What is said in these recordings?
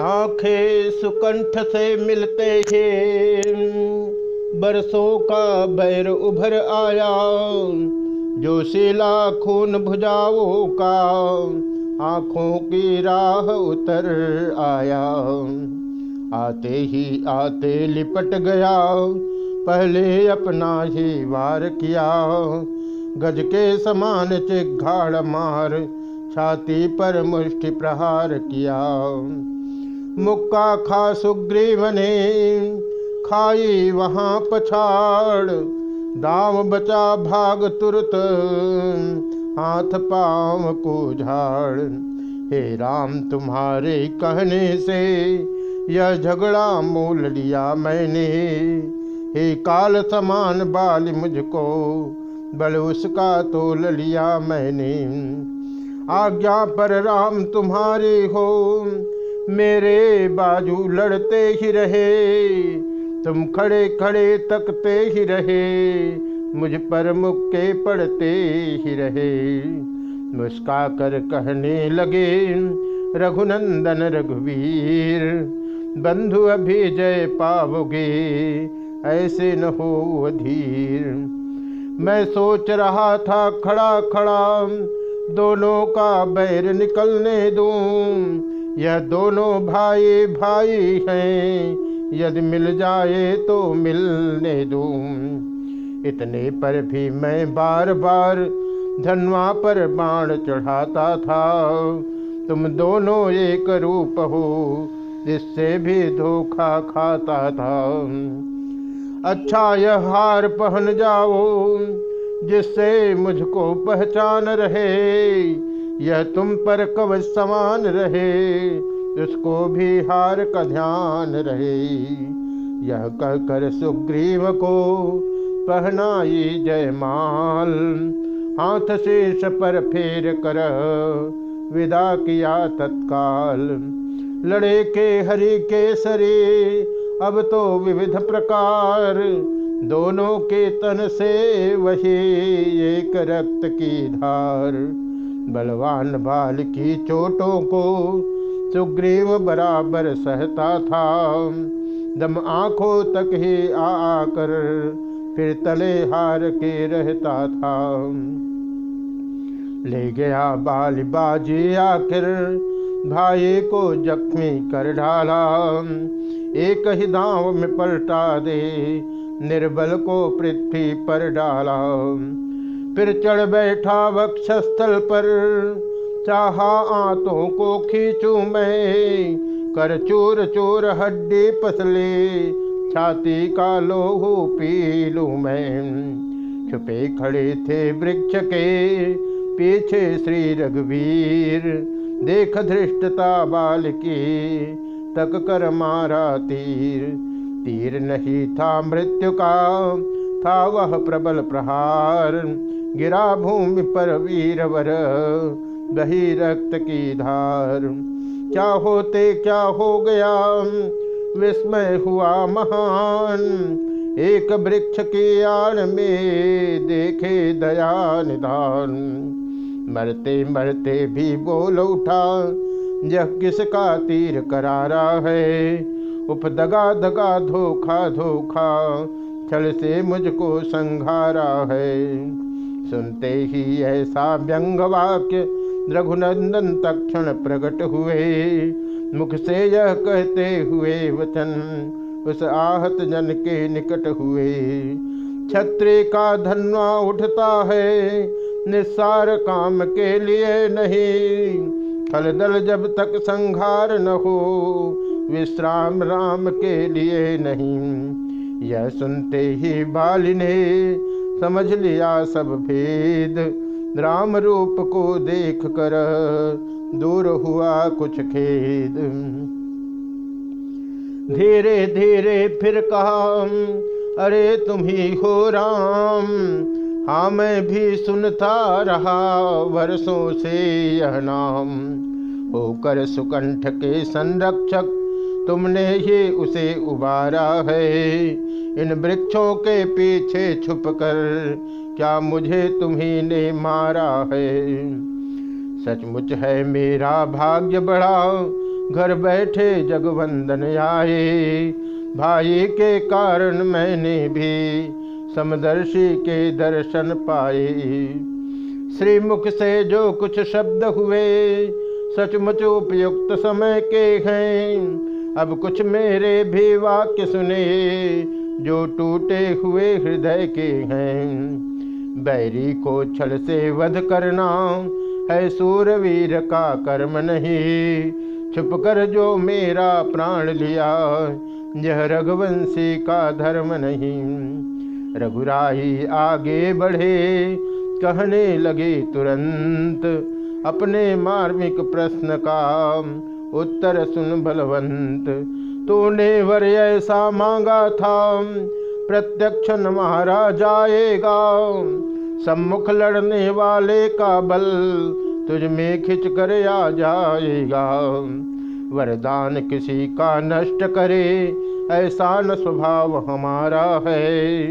आँखें सुकंठ से मिलते ही। बरसों का बैर उभर आया, जो शिला खून भुजाओं का आँखों की राह उतर आया। आते ही आते लिपट गया, पहले अपना ही वार किया। गज के समान चिघाड़ मार, छाती पर मुष्टि प्रहार किया। मुक्का खा सुग्रीव ने खाई वहाँ पछाड़। दाम बचा भाग तुरत, हाथ पाँव को झाड़। हे राम, तुम्हारे कहने से यह झगड़ा मोल लिया मैंने। हे काल समान बाल मुझको, बल उसका तोल लिया मैंने। आज्ञा पर राम तुम्हारे हो मेरे बाजू लड़ते ही रहे, तुम खड़े खड़े तकते ही रहे, मुझ पर मुक्के पड़ते ही रहे। मुस्का कर कहने लगे, रघुनंदन रघुवीर, बंधु अभी जय पाओगे ऐसे न हो अधीर। मैं सोच रहा था खड़ा खड़ा, दोनों का बैर निकलने दूँ यह दोनों भाई भाई हैं। यदि मिल जाए तो मिलने दूँ। इतने पर भी मैं बार बार धनवा पर बाण चढ़ाता था। तुम दोनों एक रूप हो, जिससे भी धोखा खाता था। अच्छा यह हार पहन जाओ, जिससे मुझको पहचान रहे। यह तुम पर कवच समान रहे? उसको भी हार का ध्यान रहे। यह कहकर सुग्रीव को, पहनाई जयमाल हाथ शेष पर फेर कर, विदा किया तत्काल। लड़े के हरि के सरे, अब तो विविध प्रकार, दोनों के तन से वही एक रक्त की धार। बलवान बाल की चोटों को सुग्रीव बराबर सहता था। दम आँखों तक ही आकर फिर तले हार के रहता था। ले गया बाल बाजी आखिर, भाई को जख्मी कर डाला। एक ही दाव में पलटा दे, निर्बल को पृथ्वी पर डाला। फिर चढ़ बैठा वक्षस्थल पर। चाहा आंतों को खींचू मैं, कर चूर चूर हड्डी पसले, छाती का लोहू पी लू मैं। छुपे खड़े थे वृक्ष के पीछे श्री रघुवीर, देख धृष्टता बाल की तक कर मारा तीर। तीर नहीं था मृत्यु का, था वह प्रबल प्रहार। गिरा भूमि पर वीरवर, दही रक्त की धार। क्या होते, क्या हो गया? विस्मय हुआ महान। एक वृक्ष के आड़ में देखे दया निधान। मरते मरते भी बोल उठा, यह किसका तीर करारा है? उपदगा दगा धोखा धोखा, छल से मुझको संघारा है। सुनते ही ऐसा व्यंग वाक्य रघुनंदन तक्षण प्रकट हुए। मुख से यह कहते हुए वचन उस आहत जन के निकट हुए। छत्री का धनवा उठता है, निस्सार काम के लिए नहीं। फल दल जब तक संहार न हो, विश्राम राम के लिए नहीं। यह सुनते ही बाली ने समझ लिया सब भेद। राम रूप को देख कर दूर हुआ कुछ खेद। धीरे धीरे फिर कहा, अरे तुम ही हो राम। हाँ मैं भी सुनता रहा वर्षों से यह नाम। होकर सुकंठ के संरक्षक तुमने ही उसे उबारा है। इन वृक्षों के पीछे छुपकर क्या मुझे तुम्ही ने मारा है? सचमुच है मेरा भाग्य बड़ा। घर बैठे जगवंदन आए। भाई के कारण मैंने भी समदर्शी के दर्शन पाए। श्रीमुख से जो कुछ शब्द हुए, सचमुच उपयुक्त समय के हैं। अब कुछ मेरे भी वाक्य सुने, जो टूटे हुए हृदय के हैं। बैरी को छल से वध करना है सूरवीर का कर्म नहीं। छुप कर जो मेरा प्राण लिया, यह रघुवंशी का धर्म नहीं। रघुराही आगे बढ़े, कहने लगे तुरंत, अपने मार्मिक प्रश्न का उत्तर सुन बलवंत, तूने वर ऐसा मांगा था। प्रत्यक्ष न मारा जाएगा सम्मुख लड़ने वाले का बल तुझ में खिंच कर आ जाएगा। वरदान किसी का नष्ट करे, ऐसा न स्वभाव हमारा है।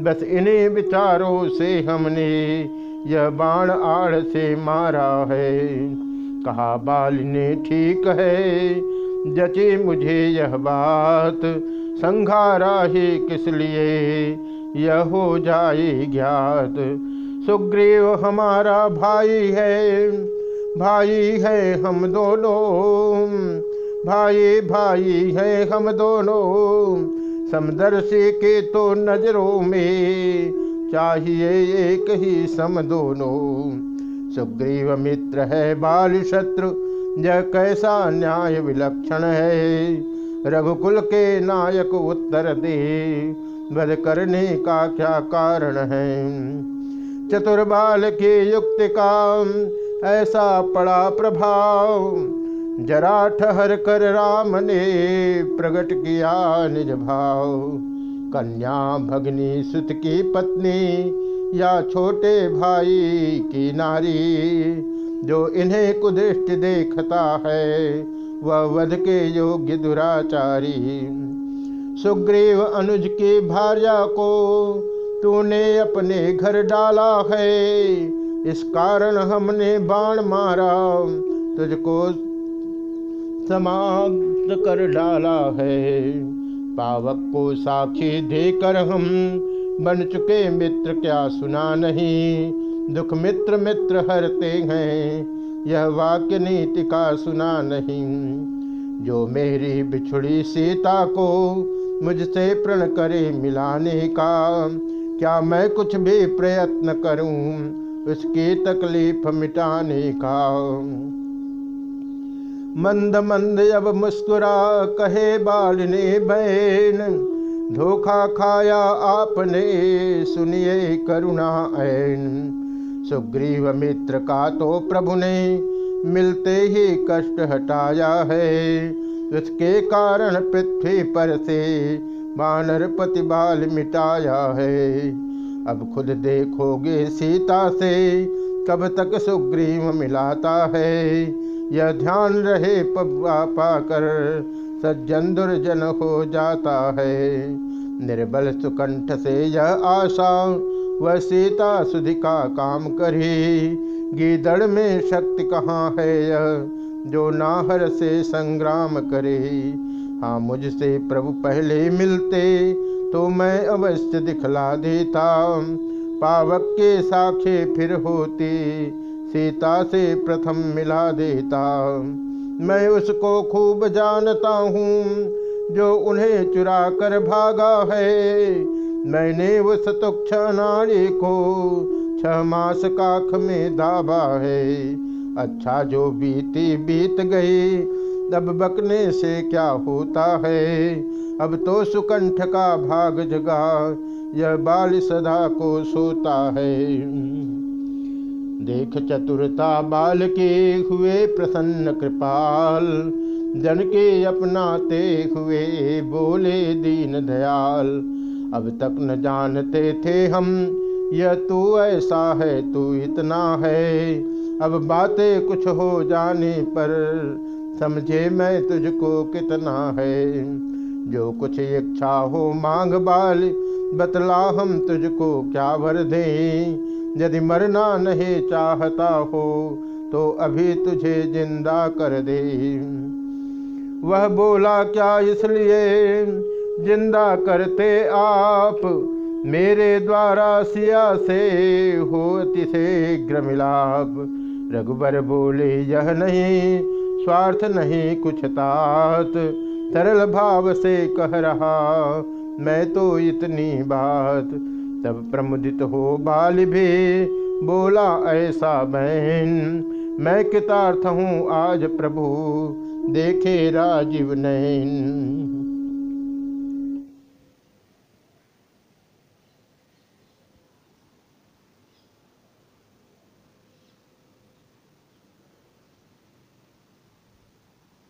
बस इन्हीं विचारों से हमने यह बाण आड़ से मारा है। कहा बाल ने ठीक है। जचे मुझे यह बात। संघारा ही किस लिए? यह हो जाए ज्ञात। सुग्रीव हमारा भाई है। भाई है हम दोनों। भाई भाई है हम दोनों। समदर्शी के तो नज़रों में चाहिए एक ही सम दोनों। सुग्रीव मित्र है बाल शत्रु यह कैसा न्याय विलक्षण है? रघुकुल के नायक उत्तर दे वध करने का क्या कारण है? चतुर बाल की युक्ति का ऐसा पड़ा प्रभाव। जरा ठहर कर राम ने प्रकट किया निज भाव। कन्या भगनी सुत की पत्नी या छोटे भाई की नारी, जो इन्हें कुदृष्ट देखता है, वह वध के योग्य दुराचारी। सुग्रीव अनुज की भार्या को तूने अपने घर डाला है, इस कारण हमने बाण मारा, तुझको समाप्त कर डाला है। पावक को साक्षी देकर हम बन चुके मित्र क्या सुना नहीं? दुख मित्र मित्र हरते हैं, यह वाक्य नीति का सुना नहीं। जो मेरी बिछुड़ी सीता को मुझसे प्रण करे मिलाने का, क्या मैं कुछ भी प्रयत्न करूँ उसकी तकलीफ़ मिटाने का? मंद मंद अब मुस्कुरा, कहे बाल ने बहन धोखा खाया आपने, सुनिए करुणा ऐन। सुग्रीव मित्र का तो प्रभु ने मिलते ही कष्ट हटाया है। उसके कारण पृथ्वी पर से बानर पति बाल मिटाया है। अब खुद देखोगे सीता से कब तक सुग्रीव मिलाता है? यह ध्यान रहे पब्बा पाकर, सज्जन दुर्जन हो जाता है। निर्बल सुकंठ से यह आशा, वह सीता सुधि का काम करे। गीदड़ में शक्ति कहाँ है यह, जो नाहर से संग्राम करे? हाँ मुझसे प्रभु पहले मिलते तो मैं अवश्य दिखला देता। पावक के साक्षी फिर होती। सीता से प्रथम मिला देता। मैं उसको खूब जानता हूँ, जो उन्हें चुरा कर भागा है। मैंने उस तुक्ष नारी को छह मास काख में दाबा है। अच्छा जो बीती बीत गई तब बकने से क्या होता है? अब तो सुकंठ का भाग जगा यह बाल सदा को सोता है। देख चतुरता बाल के हुए प्रसन्न कृपाल, जन के अपनाते हुए बोले दीन दयाल। अब तक न जानते थे हम, यह तू ऐसा है, तू इतना है। अब बातें कुछ हो जाने पर समझे मैं तुझको कितना है। जो कुछ इच्छा हो मांग बाल, बतला हम तुझको क्या भर दें। यदि मरना नहीं चाहता हो तो अभी तुझे ज़िंदा कर दे। वह बोला, क्या इसलिए ज़िंदा करते आप? मेरे द्वारा सिया से हो अतिशीघ्र मिलाप। रघुबर बोले, यह नहीं स्वार्थ नहीं कुछ तात। सरल भाव से कह रहा, मैं तो इतनी बात। तब प्रमुदित हो बाल भी। बोला, ऐसा बहन, मैं कितार्थ हूँ आज प्रभु। देखे राजीव नैन